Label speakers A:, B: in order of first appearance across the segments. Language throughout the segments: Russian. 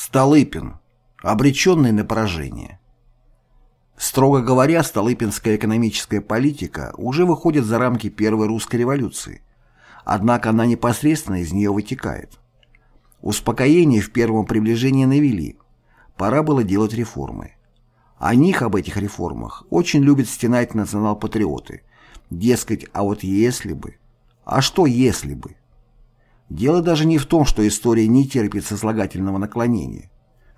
A: Столыпин. Обреченный на поражение. Строго говоря, столыпинская экономическая политика уже выходит за рамки Первой русской революции, однако она непосредственно из нее вытекает. Успокоение в первом приближении навели, пора было делать реформы. О них, об этих реформах, очень любят стенать национал-патриоты. Дескать, а вот если бы. А что если бы? Дело даже не в том, что история не терпит сослагательного наклонения.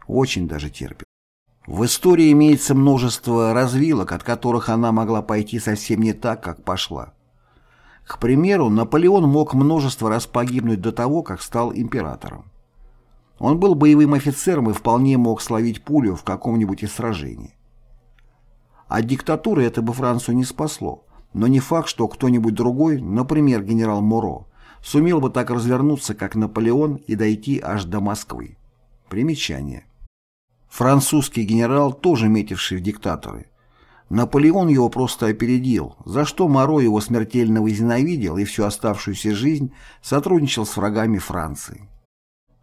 A: Очень даже терпит. В истории имеется множество развилок, от которых она могла пойти совсем не так, как пошла. К примеру, Наполеон мог множество раз погибнуть до того, как стал императором. Он был боевым офицером и вполне мог словить пулю в каком-нибудь из сражений. От диктатуры это бы Францию не спасло, но не факт, что кто-нибудь другой, например, генерал Моро, сумел бы так развернуться, как Наполеон, и дойти аж до Москвы. Примечание. Французский генерал, тоже метивший в диктаторы. Наполеон его просто опередил, за что Моро его смертельно возненавидел и всю оставшуюся жизнь сотрудничал с врагами Франции.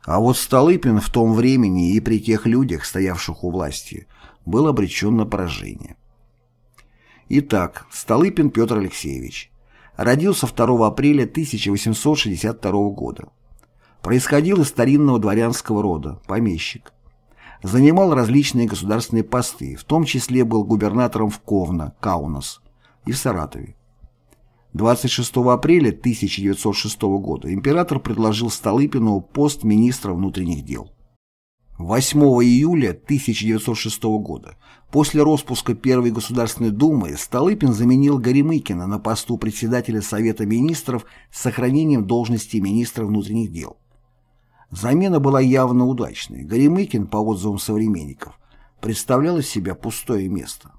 A: А вот Столыпин в том времени и при тех людях, стоявших у власти, был обречен на поражение. Итак, Столыпин Петр Алексеевич, Родился 2 апреля 1862 года. Происходил из старинного дворянского рода, помещик. Занимал различные государственные посты, в том числе был губернатором в Ковно, Каунас и в Саратове. 26 апреля 1906 года император предложил Столыпину пост министра внутренних дел. 8 июля 1906 года, после распуска Первой Государственной Думы, Столыпин заменил Горемыкина на посту председателя Совета Министров с сохранением должности министра внутренних дел. Замена была явно удачной. Горемыкин, по отзывам современников, представлял из себя пустое место.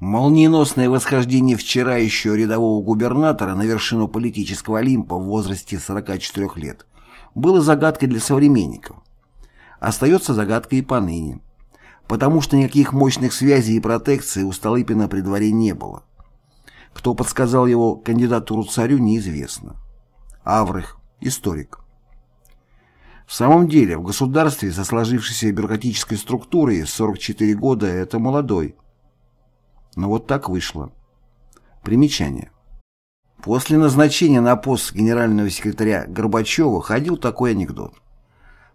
A: Молниеносное восхождение вчера еще рядового губернатора на вершину политического Олимпа в возрасте 44 лет было загадкой для современников остается загадкой и поныне, потому что никаких мощных связей и протекций у Столыпина при дворе не было. Кто подсказал его кандидатуру царю, неизвестно. Аврых, историк. В самом деле, в государстве со сложившейся бюрократической структурой 44 года это молодой. Но вот так вышло. Примечание. После назначения на пост генерального секретаря Горбачева ходил такой анекдот.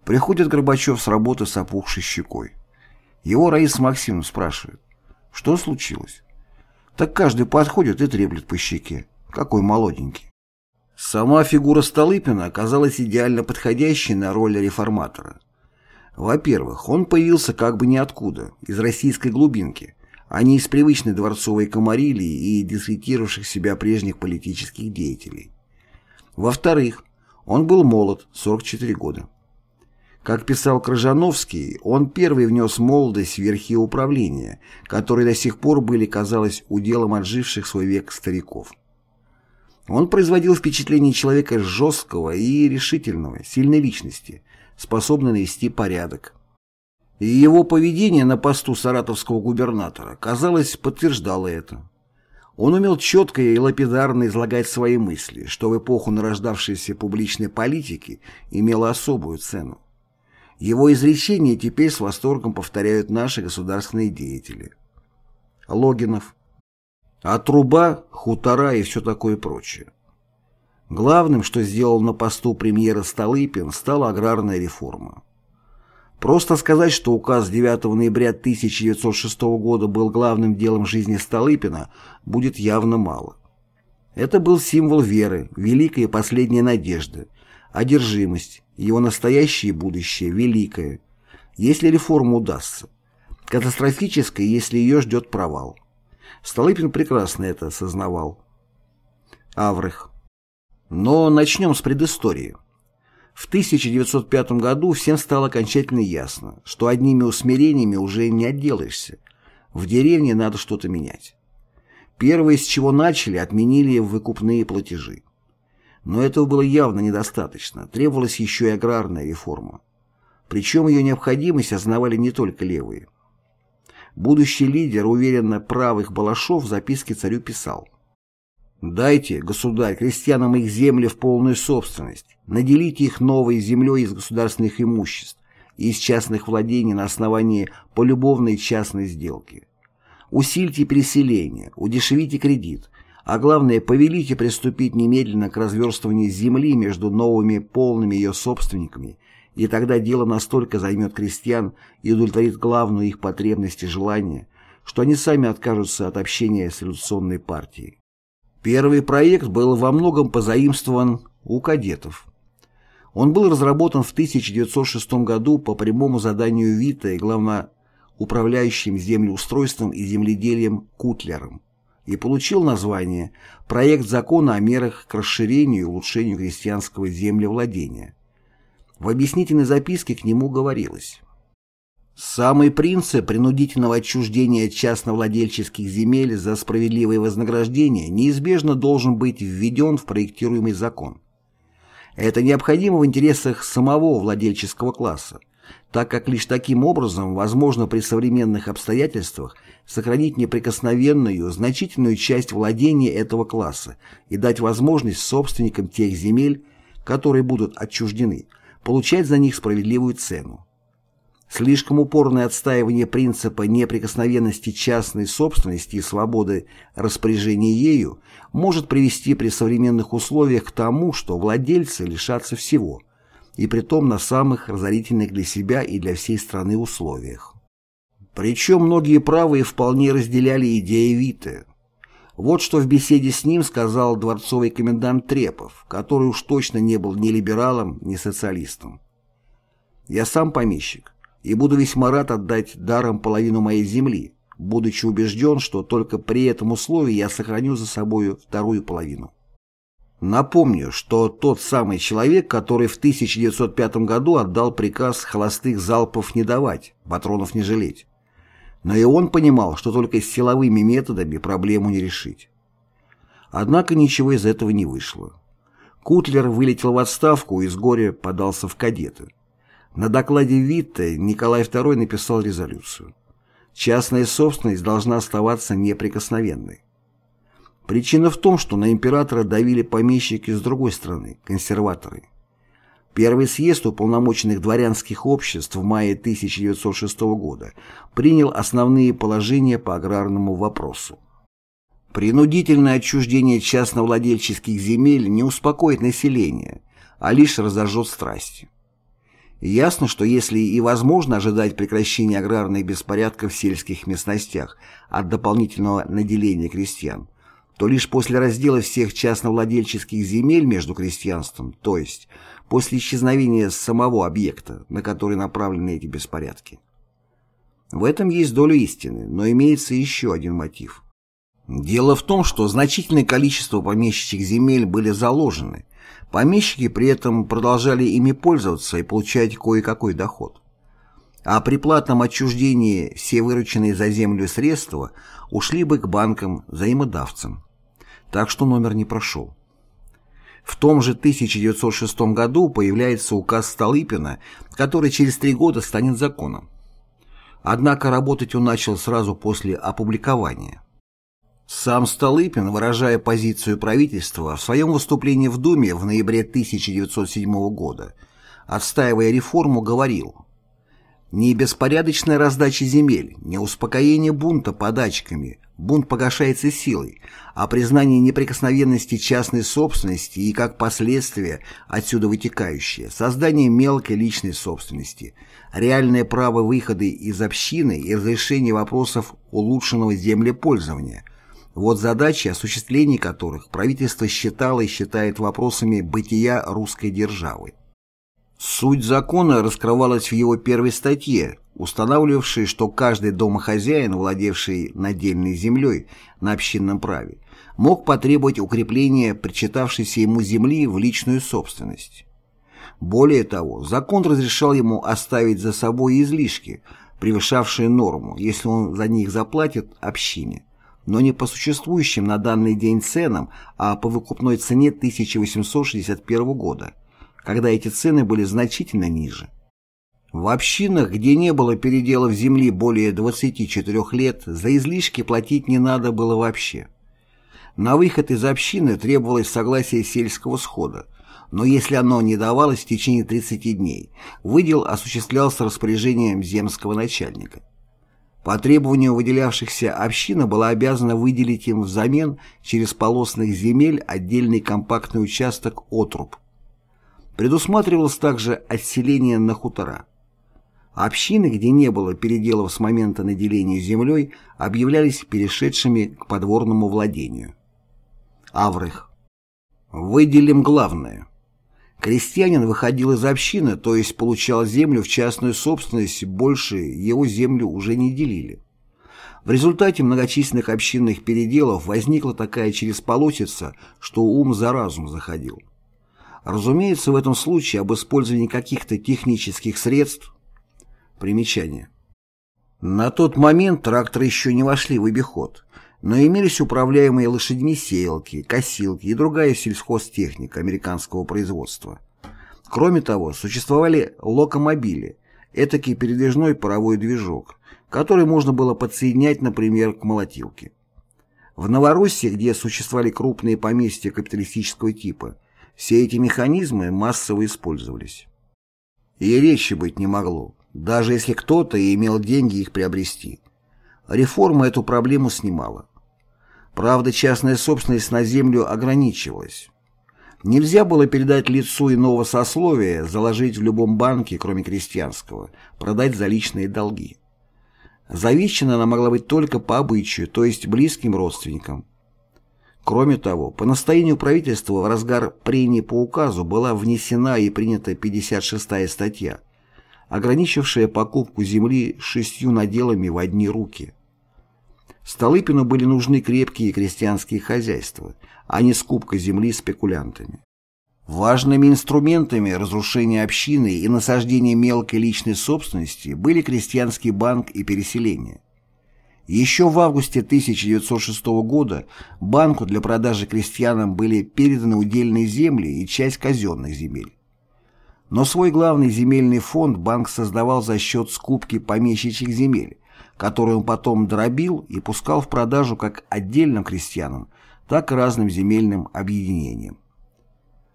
A: Приходит Горбачев с работы с опухшей щекой. Его Раиса Максимовна спрашивает, что случилось? Так каждый подходит и треплет по щеке. Какой молоденький. Сама фигура Столыпина оказалась идеально подходящей на роль реформатора. Во-первых, он появился как бы ниоткуда, из российской глубинки, а не из привычной дворцовой комарилии и дискредитировавших себя прежних политических деятелей. Во-вторых, он был молод, 44 года. Как писал Крыжановский, он первый внес молодость в верхи управления, которые до сих пор были, казалось, уделом отживших свой век стариков. Он производил впечатление человека жесткого и решительного, сильной личности, способной навести порядок. И его поведение на посту саратовского губернатора, казалось, подтверждало это. Он умел четко и лапидарно излагать свои мысли, что в эпоху нарождавшейся публичной политики имело особую цену. Его изречения теперь с восторгом повторяют наши государственные деятели. Логинов. А труба, хутора и все такое прочее. Главным, что сделал на посту премьера Столыпин, стала аграрная реформа. Просто сказать, что указ 9 ноября 1906 года был главным делом жизни Столыпина, будет явно мало. Это был символ веры, великая последняя надежда, одержимость, его настоящее и будущее великое, если реформа удастся, катастрофическое, если ее ждет провал. Столыпин прекрасно это осознавал. Аврых. Но начнем с предыстории. В 1905 году всем стало окончательно ясно, что одними усмирениями уже не отделаешься. В деревне надо что-то менять. Первое, с чего начали, отменили выкупные платежи. Но этого было явно недостаточно, требовалась еще и аграрная реформа. Причем ее необходимость осознавали не только левые. Будущий лидер, уверенно правых Балашов в записке царю писал «Дайте, государь, крестьянам их земли в полную собственность, наделите их новой землей из государственных имуществ из частных владений на основании полюбовной частной сделки. Усильте переселение, удешевите кредит, а главное, повелите приступить немедленно к разверстыванию земли между новыми полными ее собственниками, и тогда дело настолько займет крестьян и удовлетворит главную их потребность и желание, что они сами откажутся от общения с революционной партией. Первый проект был во многом позаимствован у кадетов. Он был разработан в 1906 году по прямому заданию Вита и главноуправляющим землеустройством и земледелием Кутлером и получил название «Проект закона о мерах к расширению и улучшению крестьянского землевладения». В объяснительной записке к нему говорилось Самый принцип принудительного отчуждения частновладельческих земель за справедливое вознаграждение неизбежно должен быть введен в проектируемый закон. Это необходимо в интересах самого владельческого класса, так как лишь таким образом возможно при современных обстоятельствах сохранить неприкосновенную, значительную часть владения этого класса и дать возможность собственникам тех земель, которые будут отчуждены, получать за них справедливую цену. Слишком упорное отстаивание принципа неприкосновенности частной собственности и свободы распоряжения ею может привести при современных условиях к тому, что владельцы лишатся всего, и притом на самых разорительных для себя и для всей страны условиях. Причем многие правые вполне разделяли идеи Вита. Вот что в беседе с ним сказал дворцовый комендант Трепов, который уж точно не был ни либералом, ни социалистом. «Я сам помещик, и буду весьма рад отдать даром половину моей земли, будучи убежден, что только при этом условии я сохраню за собою вторую половину». Напомню, что тот самый человек, который в 1905 году отдал приказ холостых залпов не давать, патронов не жалеть. Но и он понимал, что только силовыми методами проблему не решить. Однако ничего из этого не вышло. Кутлер вылетел в отставку и с горя подался в кадеты. На докладе Витте Николай II написал резолюцию. Частная собственность должна оставаться неприкосновенной. Причина в том, что на императора давили помещики с другой стороны, консерваторы. Первый съезд уполномоченных дворянских обществ в мае 1906 года принял основные положения по аграрному вопросу. Принудительное отчуждение частновладельческих земель не успокоит население, а лишь разожжет страсти. Ясно, что если и возможно ожидать прекращения аграрных беспорядков в сельских местностях от дополнительного наделения крестьян, то лишь после раздела всех частновладельческих земель между крестьянством, то есть после исчезновения самого объекта, на который направлены эти беспорядки. В этом есть доля истины, но имеется еще один мотив. Дело в том, что значительное количество помещичьих земель были заложены, помещики при этом продолжали ими пользоваться и получать кое-какой доход. А при платном отчуждении все вырученные за землю средства ушли бы к банкам, взаимодавцам. Так что номер не прошел. В том же 1906 году появляется указ Столыпина, который через три года станет законом. Однако работать он начал сразу после опубликования. Сам Столыпин, выражая позицию правительства, в своем выступлении в Думе в ноябре 1907 года, отстаивая реформу, говорил «Не беспорядочная раздача земель, не успокоение бунта подачками, бунт погашается силой, а признание неприкосновенности частной собственности и, как последствие, отсюда вытекающее, создание мелкой личной собственности, реальное право выхода из общины и разрешение вопросов улучшенного землепользования – вот задачи, осуществление которых правительство считало и считает вопросами бытия русской державы. Суть закона раскрывалась в его первой статье, устанавливавшей, что каждый домохозяин, владевший надельной землей на общинном праве, мог потребовать укрепления причитавшейся ему земли в личную собственность. Более того, закон разрешал ему оставить за собой излишки, превышавшие норму, если он за них заплатит общине, но не по существующим на данный день ценам, а по выкупной цене 1861 года, когда эти цены были значительно ниже. В общинах, где не было переделов земли более 24 лет, за излишки платить не надо было вообще. На выход из общины требовалось согласие сельского схода, но если оно не давалось в течение 30 дней, выдел осуществлялся распоряжением земского начальника. По требованию выделявшихся община была обязана выделить им взамен через полосных земель отдельный компактный участок отруб. Предусматривалось также отселение на хутора. Общины, где не было переделов с момента наделения землей, объявлялись перешедшими к подворному владению. Аврых. Выделим главное. Крестьянин выходил из общины, то есть получал землю в частную собственность, больше его землю уже не делили. В результате многочисленных общинных переделов возникла такая чересполосица, что ум за разум заходил. Разумеется, в этом случае об использовании каких-то технических средств Примечание. На тот момент тракторы еще не вошли в обиход, но имелись управляемые лошадьми сеялки, косилки и другая сельхозтехника американского производства. Кроме того, существовали локомобили, этакий передвижной паровой движок, который можно было подсоединять, например, к молотилке. В Новороссии, где существовали крупные поместья капиталистического типа, все эти механизмы массово использовались. И речи быть не могло даже если кто-то и имел деньги их приобрести. Реформа эту проблему снимала. Правда, частная собственность на землю ограничивалась. Нельзя было передать лицу иного сословия, заложить в любом банке, кроме крестьянского, продать за личные долги. Завещана она могла быть только по обычаю, то есть близким родственникам. Кроме того, по настоянию правительства в разгар прений по указу была внесена и принята 56-я статья – ограничившая покупку земли шестью наделами в одни руки. Столыпину были нужны крепкие крестьянские хозяйства, а не скупка земли спекулянтами. Важными инструментами разрушения общины и насаждения мелкой личной собственности были крестьянский банк и переселение. Еще в августе 1906 года банку для продажи крестьянам были переданы удельные земли и часть казенных земель. Но свой главный земельный фонд банк создавал за счет скупки помещичьих земель, которые он потом дробил и пускал в продажу как отдельным крестьянам, так и разным земельным объединениям.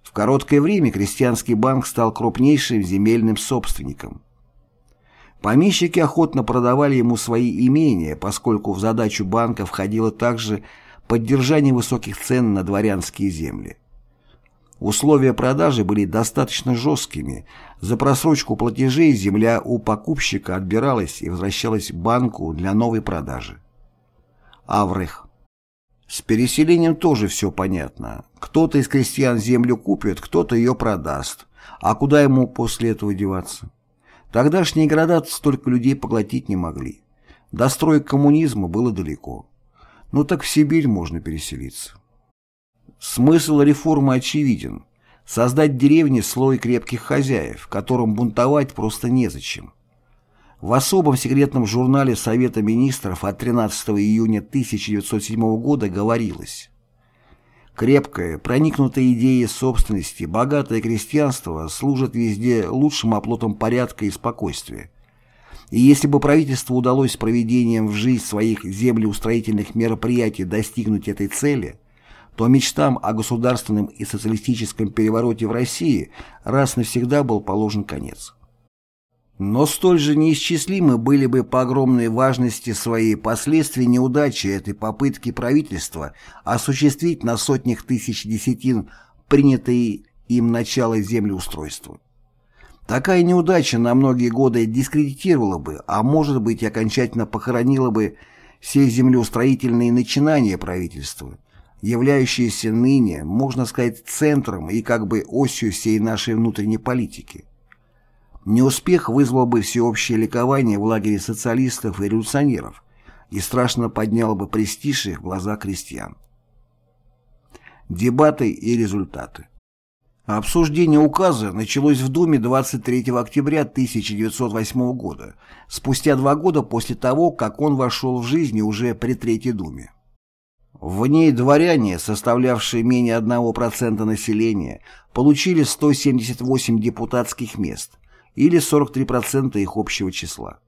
A: В короткое время крестьянский банк стал крупнейшим земельным собственником. Помещики охотно продавали ему свои имения, поскольку в задачу банка входило также поддержание высоких цен на дворянские земли. Условия продажи были достаточно жесткими. За просрочку платежей земля у покупщика отбиралась и возвращалась банку для новой продажи. Аврех. С переселением тоже все понятно. Кто-то из крестьян землю купит, кто-то ее продаст. А куда ему после этого деваться? Тогдашние города столько людей поглотить не могли. До строек коммунизма было далеко. Ну так в Сибирь можно переселиться. Смысл реформы очевиден. Создать в деревне слой крепких хозяев, которым бунтовать просто незачем. В особом секретном журнале Совета министров от 13 июня 1907 года говорилось Крепкое, проникнутое идеей собственности, богатое крестьянство служит везде лучшим оплотом порядка и спокойствия. И если бы правительству удалось проведением в жизнь своих землеустроительных мероприятий достигнуть этой цели – то мечтам о государственном и социалистическом перевороте в России раз навсегда был положен конец. Но столь же неисчислимы были бы по огромной важности свои последствия неудачи этой попытки правительства осуществить на сотнях тысяч десятин принятые им начало землеустройства. Такая неудача на многие годы дискредитировала бы, а может быть окончательно похоронила бы все землеустроительные начинания правительства, являющаяся ныне, можно сказать, центром и как бы осью всей нашей внутренней политики. Неуспех вызвал бы всеобщее ликование в лагере социалистов и революционеров и страшно поднял бы престиж их в глазах крестьян. Дебаты и результаты Обсуждение указа началось в Думе 23 октября 1908 года, спустя два года после того, как он вошел в жизнь уже при Третьей Думе. В ней дворяне, составлявшие менее 1% населения, получили 178 депутатских мест, или 43% их общего числа.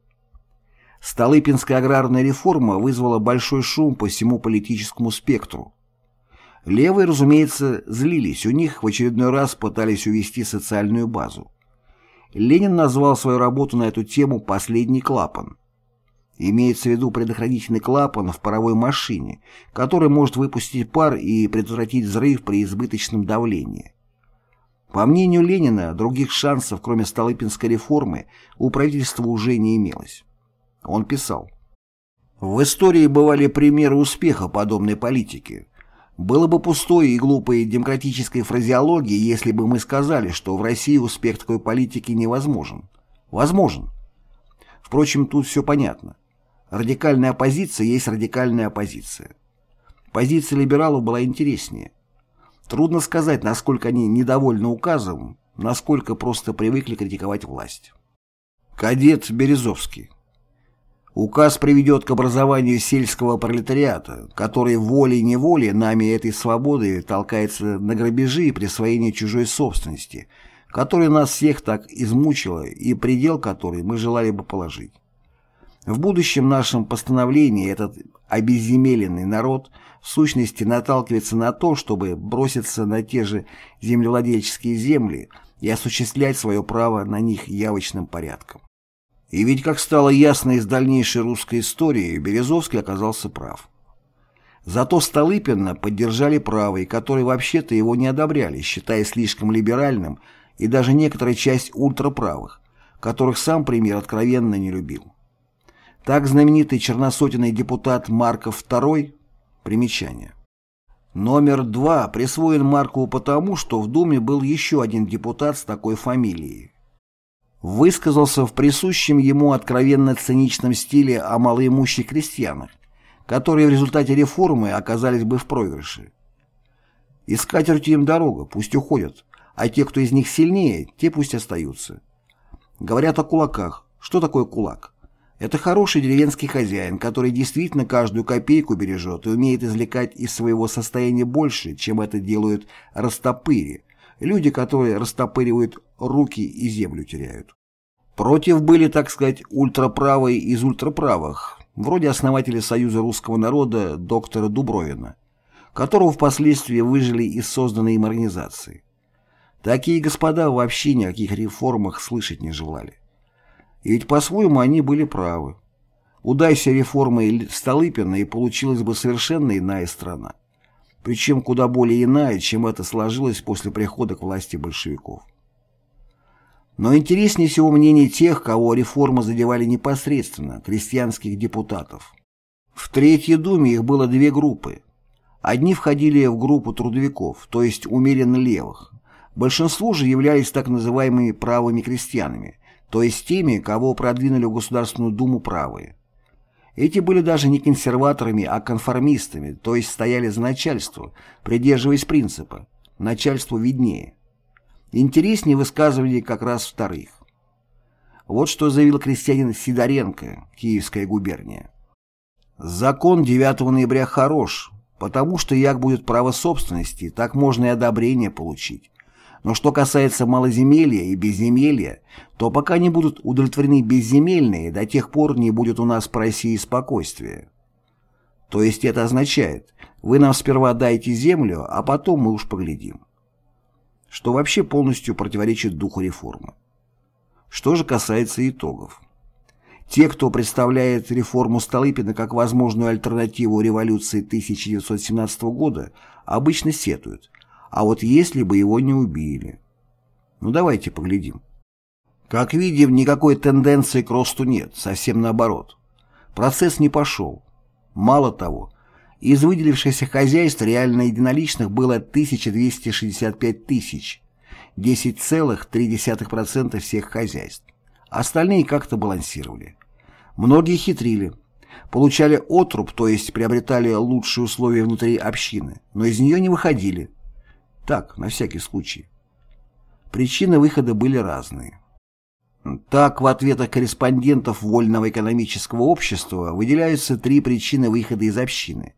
A: Столыпинская аграрная реформа вызвала большой шум по всему политическому спектру. Левые, разумеется, злились, у них в очередной раз пытались увести социальную базу. Ленин назвал свою работу на эту тему «Последний клапан». Имеется в виду предохранительный клапан в паровой машине, который может выпустить пар и предотвратить взрыв при избыточном давлении. По мнению Ленина, других шансов, кроме Столыпинской реформы, у правительства уже не имелось. Он писал, «В истории бывали примеры успеха подобной политики. Было бы пустой и глупой демократической фразеологией, если бы мы сказали, что в России успех такой политики невозможен. Возможен. Впрочем, тут все понятно. Радикальная оппозиция есть радикальная оппозиция. Позиция либералов была интереснее. Трудно сказать, насколько они недовольны указом, насколько просто привыкли критиковать власть. Кадет Березовский. Указ приведет к образованию сельского пролетариата, который волей-неволей нами этой свободы толкается на грабежи и присвоение чужой собственности, которая нас всех так измучила и предел которой мы желали бы положить. В будущем нашем постановлении этот обезземеленный народ в сущности наталкивается на то, чтобы броситься на те же землевладельческие земли и осуществлять свое право на них явочным порядком. И ведь, как стало ясно из дальнейшей русской истории, Березовский оказался прав. Зато Столыпина поддержали правые, которые вообще-то его не одобряли, считая слишком либеральным, и даже некоторая часть ультраправых, которых сам премьер откровенно не любил. Так знаменитый черносотенный депутат Марков II примечание. Номер два присвоен Маркову потому, что в Думе был еще один депутат с такой фамилией. Высказался в присущем ему откровенно циничном стиле о малоимущих крестьянах, которые в результате реформы оказались бы в проигрыше. И скатертью им дорога, пусть уходят, а те, кто из них сильнее, те пусть остаются. Говорят о кулаках. Что такое кулак? Это хороший деревенский хозяин, который действительно каждую копейку бережет и умеет извлекать из своего состояния больше, чем это делают растопыри, люди, которые растопыривают руки и землю теряют. Против были, так сказать, ультраправые из ультраправых, вроде основателя Союза русского народа доктора Дубровина, которого впоследствии выжили из созданной им организации. Такие господа вообще ни о каких реформах слышать не желали. И ведь по-своему они были правы. Удайся реформы Столыпина, и получилась бы совершенно иная страна. Причем куда более иная, чем это сложилось после прихода к власти большевиков. Но интереснее всего мнение тех, кого реформы задевали непосредственно, крестьянских депутатов. В Третьей Думе их было две группы. Одни входили в группу трудовиков, то есть умеренно левых. Большинство же являлись так называемыми правыми крестьянами, то есть теми, кого продвинули в Государственную Думу правые. Эти были даже не консерваторами, а конформистами, то есть стояли за начальство, придерживаясь принципа «начальству виднее». Интереснее высказывали как раз вторых. Вот что заявил крестьянин Сидоренко, Киевская губерния. «Закон 9 ноября хорош, потому что як будет право собственности, так можно и одобрение получить. Но что касается малоземелья и безземелья, то пока не будут удовлетворены безземельные, до тех пор не будет у нас по России спокойствия. То есть это означает, вы нам сперва дайте землю, а потом мы уж поглядим. Что вообще полностью противоречит духу реформы. Что же касается итогов. Те, кто представляет реформу Столыпина как возможную альтернативу революции 1917 года, обычно сетуют, а вот если бы его не убили. Ну давайте поглядим. Как видим, никакой тенденции к росту нет, совсем наоборот. Процесс не пошел. Мало того, из выделившихся хозяйств реально единоличных было 1265 тысяч, 10,3% всех хозяйств. Остальные как-то балансировали. Многие хитрили. Получали отруб, то есть приобретали лучшие условия внутри общины, но из нее не выходили. Так, на всякий случай. Причины выхода были разные. Так, в ответах корреспондентов Вольного экономического общества выделяются три причины выхода из общины.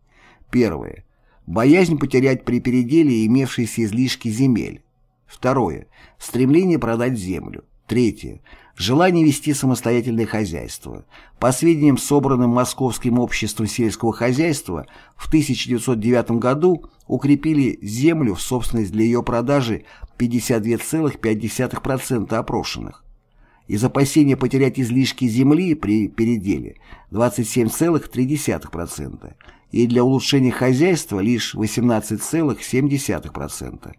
A: Первое. Боязнь потерять при переделе имевшиеся излишки земель. Второе. Стремление продать землю. Третье. Желание вести самостоятельное хозяйство. По сведениям, собранным Московским обществом сельского хозяйства, в 1909 году укрепили землю в собственность для ее продажи 52,5% опрошенных. Из опасения потерять излишки земли при переделе 27,3% и для улучшения хозяйства лишь 18,7%.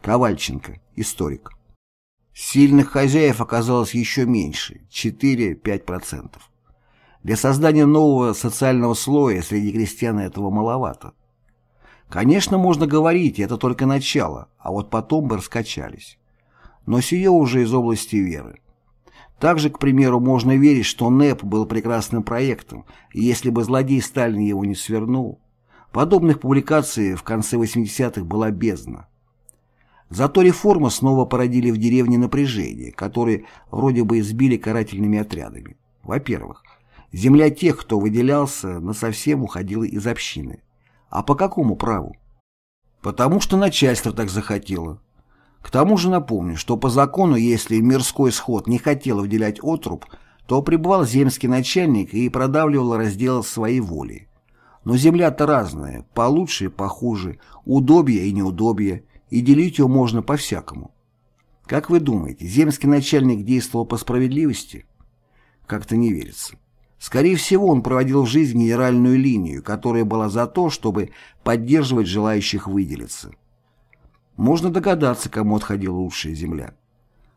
A: Ковальченко, историк. Сильных хозяев оказалось еще меньше – 4-5%. Для создания нового социального слоя среди крестьян этого маловато. Конечно, можно говорить, это только начало, а вот потом бы раскачались. Но сие уже из области веры. Также, к примеру, можно верить, что НЭП был прекрасным проектом, и если бы злодей Сталин его не свернул. Подобных публикаций в конце 80-х была бездна. Зато реформы снова породили в деревне напряжение, которые вроде бы избили карательными отрядами. Во-первых, земля тех, кто выделялся, насовсем уходила из общины. А по какому праву? Потому что начальство так захотело. К тому же напомню, что по закону, если мирской сход не хотел выделять отруб, то прибывал земский начальник и продавливал раздел своей воли. Но земля-то разная, получше и похуже, удобье и неудобье, и делить его можно по-всякому. Как вы думаете, земский начальник действовал по справедливости? Как-то не верится. Скорее всего, он проводил в жизнь генеральную линию, которая была за то, чтобы поддерживать желающих выделиться. Можно догадаться, кому отходила лучшая земля.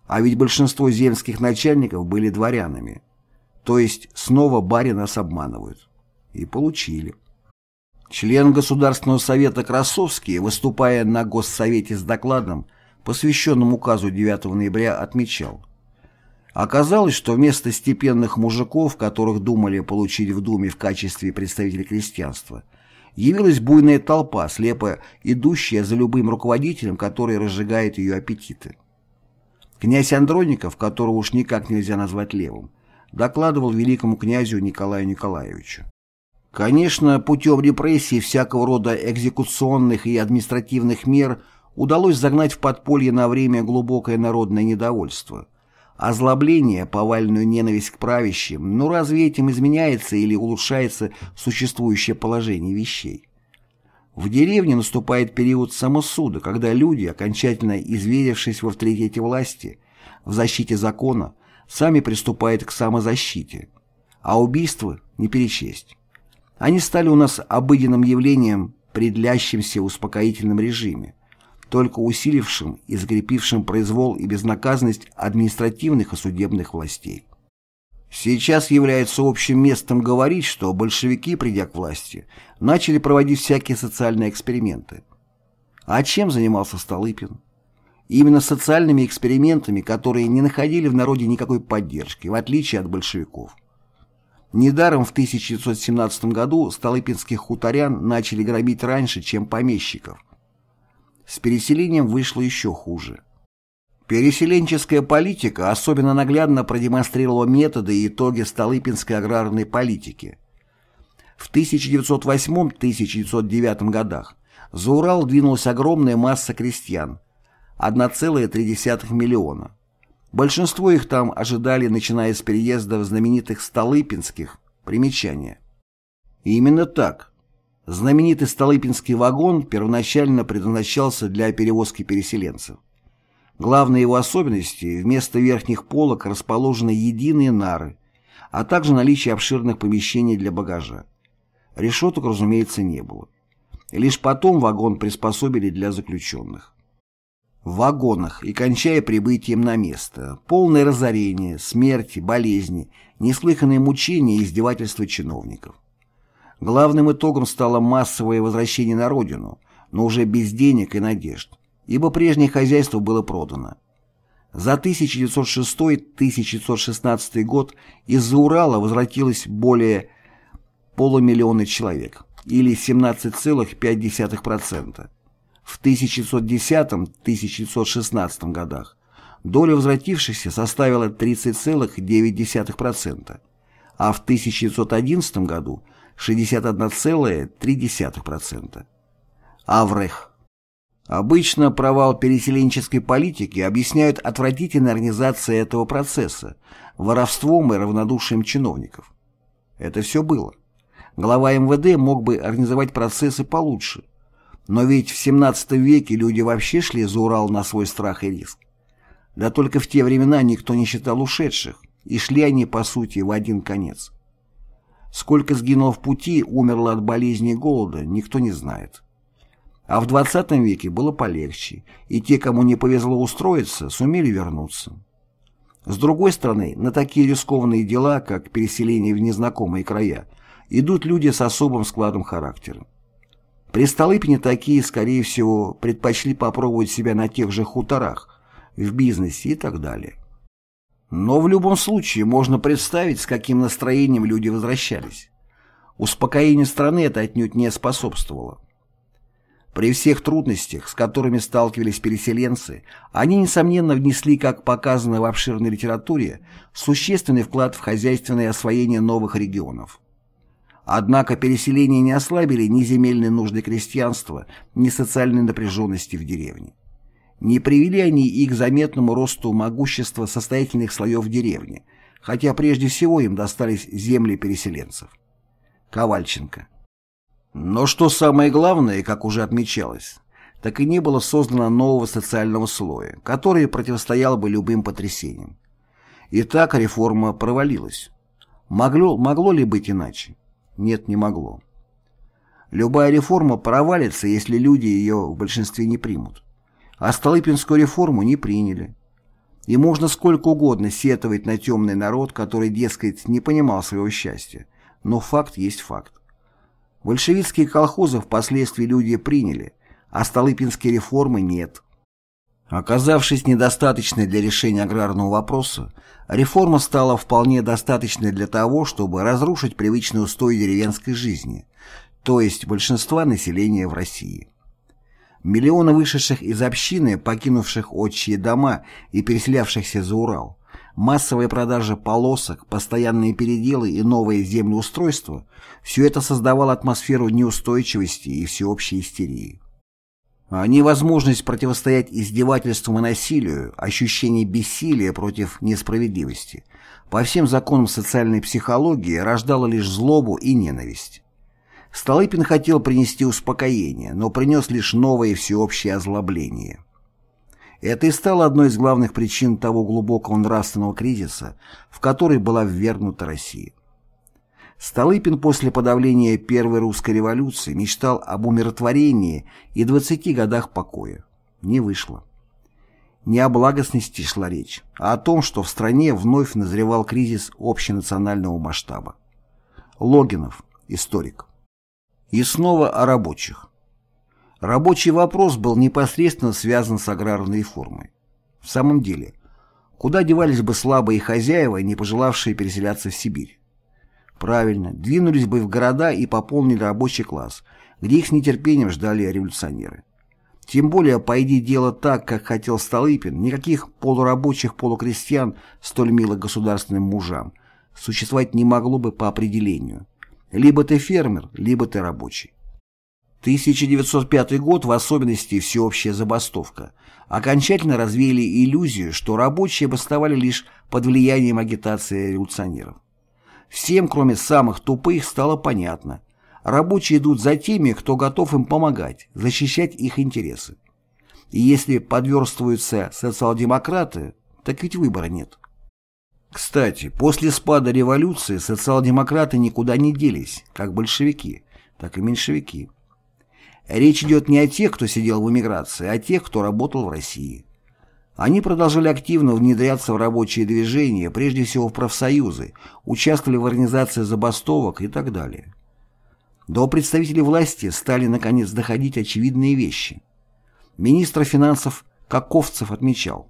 A: А ведь большинство земских начальников были дворянами. То есть снова бари нас обманывают. И получили. Член Государственного совета Красовский, выступая на Госсовете с докладом, посвященным указу 9 ноября, отмечал. Оказалось, что вместо степенных мужиков, которых думали получить в Думе в качестве представителей крестьянства, явилась буйная толпа, слепо идущая за любым руководителем, который разжигает ее аппетиты. Князь Андроников, которого уж никак нельзя назвать левым, докладывал великому князю Николаю Николаевичу. Конечно, путем репрессий всякого рода экзекуционных и административных мер удалось загнать в подполье на время глубокое народное недовольство. Озлобление, повальную ненависть к правящим, но разве этим изменяется или улучшается существующее положение вещей? В деревне наступает период самосуда, когда люди, окончательно изверившись в авторитете власти, в защите закона, сами приступают к самозащите, а убийства не перечесть. Они стали у нас обыденным явлением при длящемся успокоительном режиме, только усилившим и закрепившим произвол и безнаказанность административных и судебных властей. Сейчас является общим местом говорить, что большевики, придя к власти, начали проводить всякие социальные эксперименты. А чем занимался Столыпин? Именно социальными экспериментами, которые не находили в народе никакой поддержки, в отличие от большевиков. Недаром в 1917 году столыпинских хуторян начали грабить раньше, чем помещиков. С переселением вышло еще хуже. Переселенческая политика особенно наглядно продемонстрировала методы и итоги столыпинской аграрной политики. В 1908-1909 годах за Урал двинулась огромная масса крестьян – 1,3 миллиона. Большинство их там ожидали, начиная с переезда в знаменитых Столыпинских, примечания. И именно так. Знаменитый Столыпинский вагон первоначально предназначался для перевозки переселенцев. Главной его особенностью вместо верхних полок расположены единые нары, а также наличие обширных помещений для багажа. Решеток, разумеется, не было. Лишь потом вагон приспособили для заключенных в вагонах и кончая прибытием на место. Полное разорение, смерти, болезни, неслыханные мучения и издевательства чиновников. Главным итогом стало массовое возвращение на родину, но уже без денег и надежд, ибо прежнее хозяйство было продано. За 1906-1916 год из-за Урала возвратилось более полумиллиона человек, или 17,5%. В 1910-1916 годах доля возвратившихся составила 30,9%, а в 1911 году 61,3%. Аврех. Обычно провал переселенческой политики объясняют отвратительной организацией этого процесса, воровством и равнодушием чиновников. Это все было. Глава МВД мог бы организовать процессы получше. Но ведь в 17 веке люди вообще шли за Урал на свой страх и риск. Да только в те времена никто не считал ушедших, и шли они, по сути, в один конец. Сколько сгинуло в пути, умерло от болезни и голода, никто не знает. А в 20 веке было полегче, и те, кому не повезло устроиться, сумели вернуться. С другой стороны, на такие рискованные дела, как переселение в незнакомые края, идут люди с особым складом характера. При Столыпине такие, скорее всего, предпочли попробовать себя на тех же хуторах, в бизнесе и так далее. Но в любом случае можно представить, с каким настроением люди возвращались. Успокоению страны это отнюдь не способствовало. При всех трудностях, с которыми сталкивались переселенцы, они, несомненно, внесли, как показано в обширной литературе, существенный вклад в хозяйственное освоение новых регионов. Однако переселения не ослабили ни земельные нужды крестьянства, ни социальной напряженности в деревне. Не привели они и к заметному росту могущества состоятельных слоев деревни, хотя прежде всего им достались земли переселенцев. Ковальченко но что самое главное, как уже отмечалось, так и не было создано нового социального слоя, который противостоял бы любым потрясениям. И так реформа провалилась. Могло, могло ли быть иначе? Нет, не могло. Любая реформа провалится, если люди ее в большинстве не примут. А Столыпинскую реформу не приняли. И можно сколько угодно сетовать на темный народ, который, дескать, не понимал своего счастья. Но факт есть факт. Большевистские колхозы впоследствии люди приняли, а Столыпинские реформы нет. Оказавшись недостаточной для решения аграрного вопроса, реформа стала вполне достаточной для того, чтобы разрушить привычный устой деревенской жизни, то есть большинства населения в России. Миллионы вышедших из общины, покинувших отчие дома и переселявшихся за Урал, массовая продажа полосок, постоянные переделы и новые землеустройства – все это создавало атмосферу неустойчивости и всеобщей истерии. А невозможность противостоять издевательствам и насилию, ощущение бессилия против несправедливости, по всем законам социальной психологии рождало лишь злобу и ненависть. Столыпин хотел принести успокоение, но принес лишь новое всеобщее озлобление. Это и стало одной из главных причин того глубокого нравственного кризиса, в который была ввергнута Россия. Столыпин после подавления Первой русской революции мечтал об умиротворении и 20 годах покоя. Не вышло. Не о благостности шла речь, а о том, что в стране вновь назревал кризис общенационального масштаба. Логинов, историк. И снова о рабочих. Рабочий вопрос был непосредственно связан с аграрной реформой. В самом деле, куда девались бы слабые хозяева, не пожелавшие переселяться в Сибирь? Правильно, двинулись бы в города и пополнили рабочий класс, где их с нетерпением ждали революционеры. Тем более, пойди дело так, как хотел Столыпин, никаких полурабочих полукрестьян, столь милых государственным мужам, существовать не могло бы по определению. Либо ты фермер, либо ты рабочий. 1905 год, в особенности всеобщая забастовка, окончательно развеяли иллюзию, что рабочие бастовали лишь под влиянием агитации революционеров. Всем, кроме самых тупых, стало понятно. Рабочие идут за теми, кто готов им помогать, защищать их интересы. И если подверстываются социал-демократы, так ведь выбора нет. Кстати, после спада революции социал-демократы никуда не делись, как большевики, так и меньшевики. Речь идет не о тех, кто сидел в эмиграции, а о тех, кто работал в России. Они продолжали активно внедряться в рабочие движения, прежде всего в профсоюзы, участвовали в организации забастовок и так далее. До представителей власти стали наконец доходить очевидные вещи. Министр финансов Каковцев отмечал,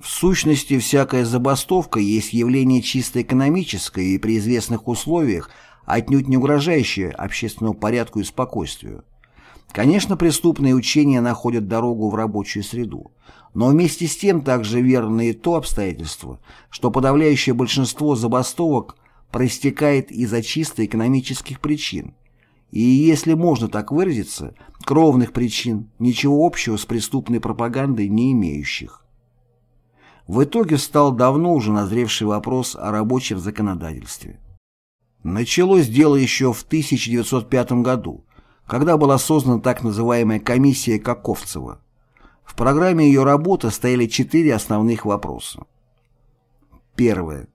A: в сущности, всякая забастовка есть явление чисто экономическое и при известных условиях отнюдь не угрожающее общественному порядку и спокойствию. Конечно, преступные учения находят дорогу в рабочую среду, но вместе с тем также верно и то обстоятельство, что подавляющее большинство забастовок проистекает из-за чисто экономических причин, и, если можно так выразиться, кровных причин, ничего общего с преступной пропагандой не имеющих. В итоге стал давно уже назревший вопрос о рабочем законодательстве. Началось дело еще в 1905 году, когда была создана так называемая комиссия Каковцева. В программе ее работы стояли четыре основных вопроса. Первое.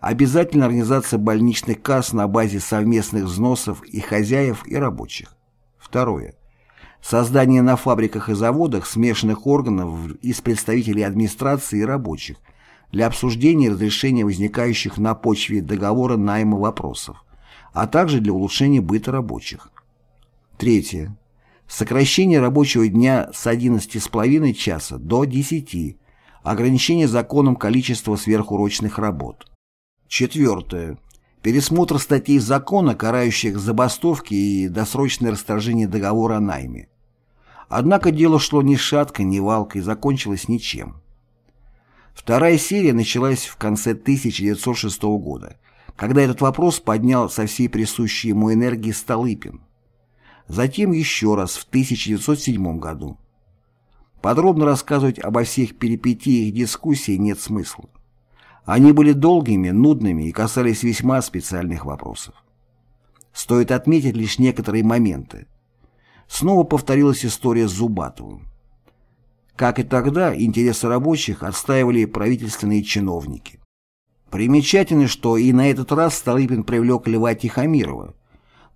A: Обязательная организация больничных касс на базе совместных взносов и хозяев, и рабочих. Второе. Создание на фабриках и заводах смешанных органов из представителей администрации и рабочих для обсуждения и разрешения возникающих на почве договора найма вопросов, а также для улучшения быта рабочих. Третье. Сокращение рабочего дня с 11,5 часа до 10, ограничение законом количества сверхурочных работ. Четвертое. Пересмотр статей закона, карающих забастовки и досрочное расторжение договора о найме. Однако дело шло ни шатко, ни валко и закончилось ничем. Вторая серия началась в конце 1906 года, когда этот вопрос поднял со всей присущей ему энергии Столыпин. Затем еще раз в 1907 году. Подробно рассказывать обо всех перипетиях дискуссии нет смысла. Они были долгими, нудными и касались весьма специальных вопросов. Стоит отметить лишь некоторые моменты. Снова повторилась история с Зубатовым. Как и тогда, интересы рабочих отстаивали правительственные чиновники. Примечательно, что и на этот раз Столыпин привлек Льва Тихомирова.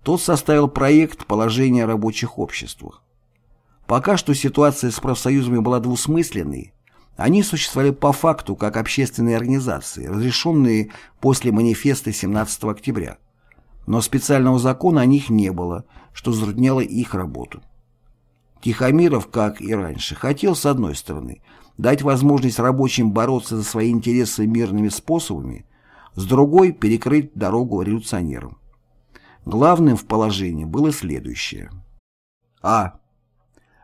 A: Тот составил проект положения о рабочих обществах. Пока что ситуация с профсоюзами была двусмысленной, они существовали по факту как общественные организации, разрешенные после манифеста 17 октября. Но специального закона о них не было, что затрудняло их работу. Тихомиров, как и раньше, хотел, с одной стороны, дать возможность рабочим бороться за свои интересы мирными способами, с другой – перекрыть дорогу революционерам. Главным в положении было следующее. А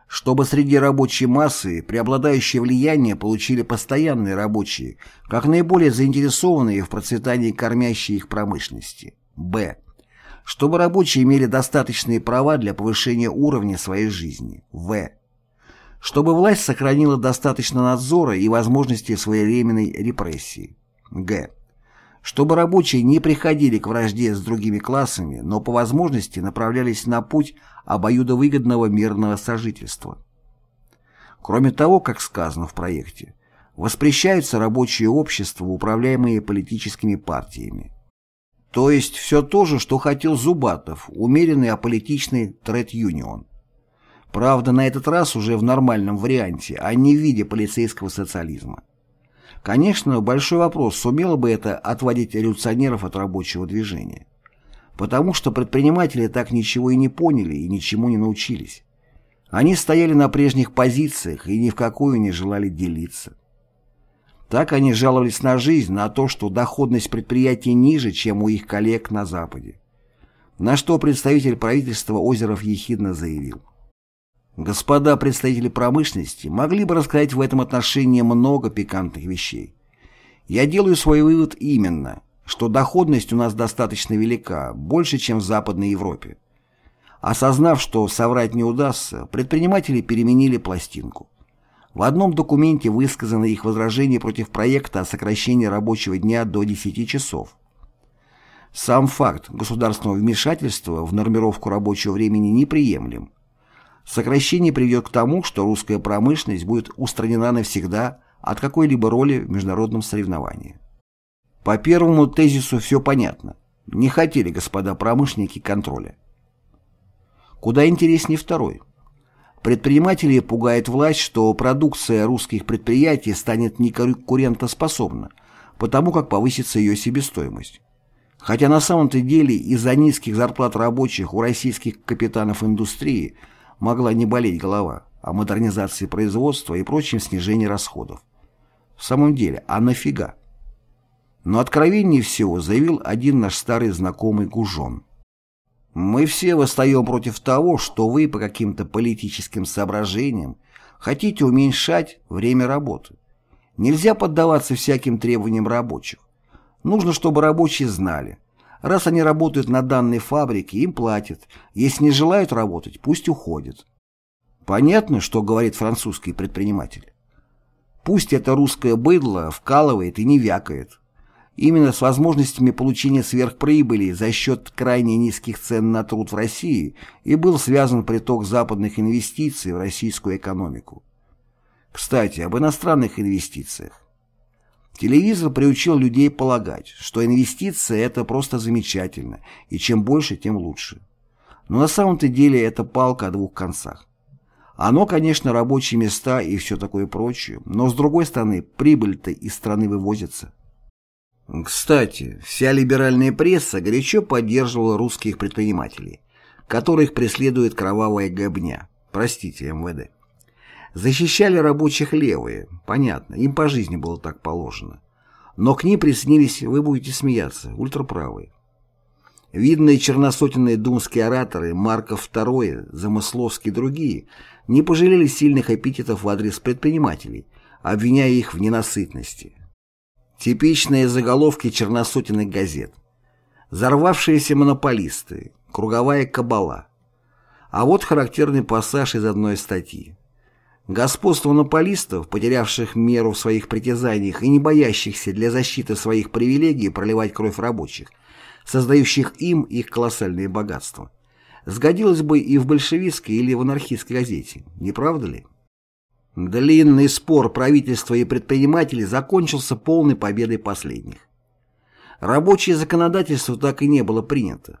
A: чтобы среди рабочей массы преобладающее влияние получили постоянные рабочие, как наиболее заинтересованные в процветании кормящей их промышленности. Б. Чтобы рабочие имели достаточные права для повышения уровня своей жизни. В. Чтобы власть сохранила достаточно надзора и возможности своевременной репрессии. Г. Чтобы рабочие не приходили к вражде с другими классами, но по возможности направлялись на путь обоюдовыгодного мирного сожительства. Кроме того, как сказано в проекте, воспрещаются рабочие общества, управляемые политическими партиями. То есть все то же, что хотел Зубатов, умеренный аполитичный тред-юнион. Правда, на этот раз уже в нормальном варианте, а не в виде полицейского социализма. Конечно, большой вопрос, сумело бы это отводить революционеров от рабочего движения потому что предприниматели так ничего и не поняли и ничему не научились. Они стояли на прежних позициях и ни в какую не желали делиться. Так они жаловались на жизнь, на то, что доходность предприятий ниже, чем у их коллег на Западе. На что представитель правительства Озеров ехидно заявил. Господа представители промышленности могли бы рассказать в этом отношении много пикантных вещей. Я делаю свой вывод именно – что доходность у нас достаточно велика, больше, чем в Западной Европе. Осознав, что соврать не удастся, предприниматели переменили пластинку. В одном документе высказаны их возражения против проекта о сокращении рабочего дня до 10 часов. Сам факт государственного вмешательства в нормировку рабочего времени неприемлем. Сокращение приведет к тому, что русская промышленность будет устранена навсегда от какой-либо роли в международном соревновании. По первому тезису все понятно. Не хотели господа промышленники контроля. Куда интереснее второй. Предприниматели пугает власть, что продукция русских предприятий станет неконкурентоспособна, потому как повысится ее себестоимость. Хотя на самом-то деле из-за низких зарплат рабочих у российских капитанов индустрии могла не болеть голова о модернизации производства и прочем снижении расходов. В самом деле, а нафига? Но откровеннее всего заявил один наш старый знакомый Гужон. «Мы все восстаем против того, что вы по каким-то политическим соображениям хотите уменьшать время работы. Нельзя поддаваться всяким требованиям рабочих. Нужно, чтобы рабочие знали. Раз они работают на данной фабрике, им платят. Если не желают работать, пусть уходят. Понятно, что говорит французский предприниматель. Пусть это русское быдло вкалывает и не вякает. Именно с возможностями получения сверхприбыли за счет крайне низких цен на труд в России и был связан приток западных инвестиций в российскую экономику. Кстати, об иностранных инвестициях. Телевизор приучил людей полагать, что инвестиции – это просто замечательно, и чем больше, тем лучше. Но на самом-то деле это палка о двух концах. Оно, конечно, рабочие места и все такое прочее, но с другой стороны, прибыль-то из страны вывозится. Кстати, вся либеральная пресса горячо поддерживала русских предпринимателей, которых преследует кровавая гобня, простите, МВД. Защищали рабочих левые, понятно, им по жизни было так положено. Но к ним приснились, вы будете смеяться, ультраправые. Видные черносотенные думские ораторы Марков II, Замысловский и другие не пожалели сильных эпитетов в адрес предпринимателей, обвиняя их в ненасытности. Типичные заголовки черносотенных газет. Взорвавшиеся монополисты, круговая кабала. А вот характерный пассаж из одной статьи. Господство монополистов, потерявших меру в своих притязаниях и не боящихся для защиты своих привилегий проливать кровь рабочих, создающих им их колоссальные богатства, сгодилось бы и в большевистской или в анархистской газете, не правда ли? Длинный спор правительства и предпринимателей закончился полной победой последних. Рабочее законодательство так и не было принято.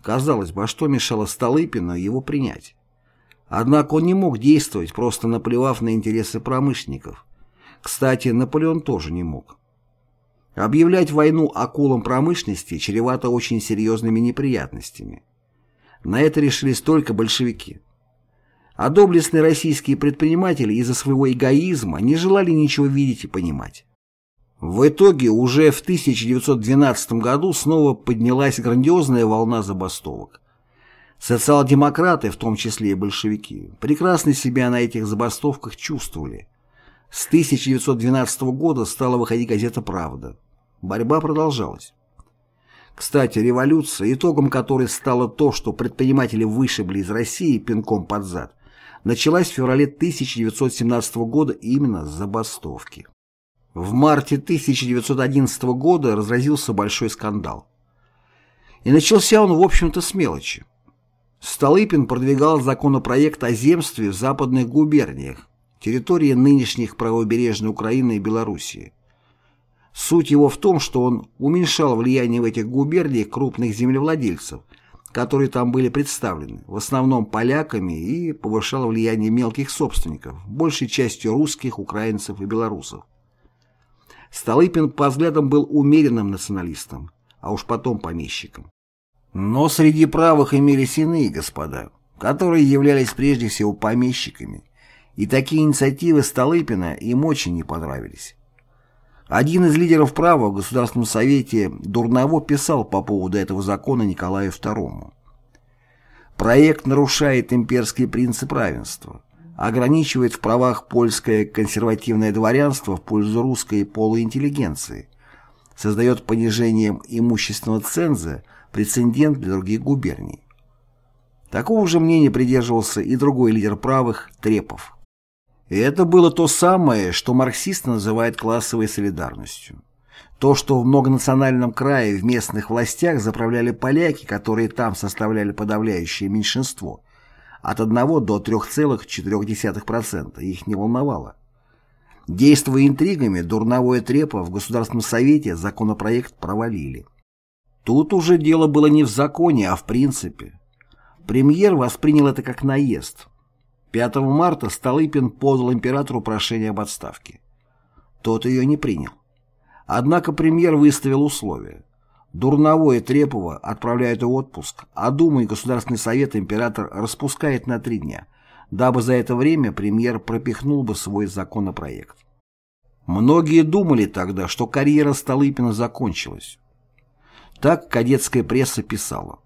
A: Казалось бы, а что мешало Столыпину его принять? Однако он не мог действовать, просто наплевав на интересы промышленников. Кстати, Наполеон тоже не мог. Объявлять войну акулам промышленности чревато очень серьезными неприятностями. На это решились только большевики. А доблестные российские предприниматели из-за своего эгоизма не желали ничего видеть и понимать. В итоге уже в 1912 году снова поднялась грандиозная волна забастовок. Социал-демократы, в том числе и большевики, прекрасно себя на этих забастовках чувствовали. С 1912 года стала выходить газета «Правда». Борьба продолжалась. Кстати, революция, итогом которой стало то, что предприниматели вышибли из России пинком под зад, началась в феврале 1917 года именно с забастовки. В марте 1911 года разразился большой скандал. И начался он, в общем-то, с мелочи. Столыпин продвигал законопроект о земстве в западных губерниях, территории нынешних правобережной Украины и Белоруссии. Суть его в том, что он уменьшал влияние в этих губерниях крупных землевладельцев, которые там были представлены, в основном поляками, и повышал влияние мелких собственников, большей частью русских, украинцев и белорусов. Столыпин по взглядам был умеренным националистом, а уж потом помещиком. Но среди правых имелись иные господа, которые являлись прежде всего помещиками, и такие инициативы Столыпина им очень не понравились. Один из лидеров права в Государственном Совете Дурново писал по поводу этого закона Николаю II. Проект нарушает имперский принцип равенства, ограничивает в правах польское консервативное дворянство в пользу русской полуинтеллигенции, создает понижением имущественного ценза прецедент для других губерний. Такого же мнения придерживался и другой лидер правых – Трепов. И это было то самое, что марксисты называют классовой солидарностью. То, что в многонациональном крае в местных властях заправляли поляки, которые там составляли подавляющее меньшинство, от 1 до 3,4%, их не волновало. Действуя интригами, дурновое трепа в Государственном Совете законопроект провалили. Тут уже дело было не в законе, а в принципе. Премьер воспринял это как наезд. 5 марта Столыпин подал императору прошение об отставке. Тот ее не принял. Однако премьер выставил условия. Дурновое Трепова отправляют в отпуск, а Дума и Государственный совет император распускает на три дня, дабы за это время премьер пропихнул бы свой законопроект. Многие думали тогда, что карьера Столыпина закончилась. Так кадетская пресса писала.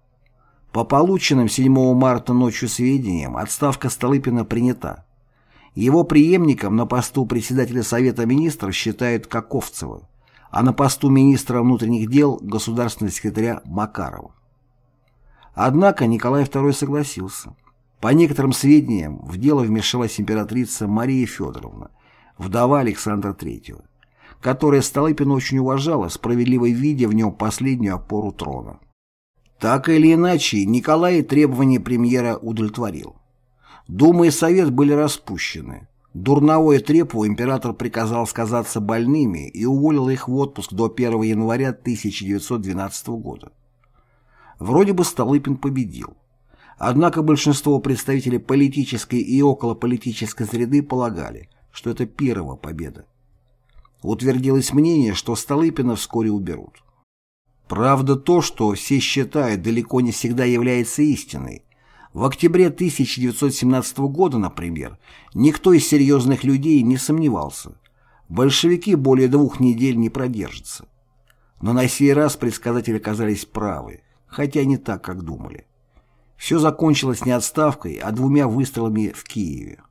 A: По полученным 7 марта ночью сведениям, отставка Столыпина принята. Его преемником на посту председателя Совета министров считают Каковцева, а на посту министра внутренних дел государственного секретаря Макарова. Однако Николай II согласился. По некоторым сведениям, в дело вмешалась императрица Мария Федоровна, вдова Александра III, которая Столыпина очень уважала, справедливо видя в нем последнюю опору трона. Так или иначе, Николай требования премьера удовлетворил. Дума и Совет были распущены. Дурновое трепу император приказал сказаться больными и уволил их в отпуск до 1 января 1912 года. Вроде бы Столыпин победил. Однако большинство представителей политической и околополитической среды полагали, что это первая победа. Утвердилось мнение, что Столыпина вскоре уберут. Правда то, что все считают, далеко не всегда является истиной. В октябре 1917 года, например, никто из серьезных людей не сомневался. Большевики более двух недель не продержатся. Но на сей раз предсказатели оказались правы, хотя не так, как думали. Все закончилось не отставкой, а двумя выстрелами в Киеве.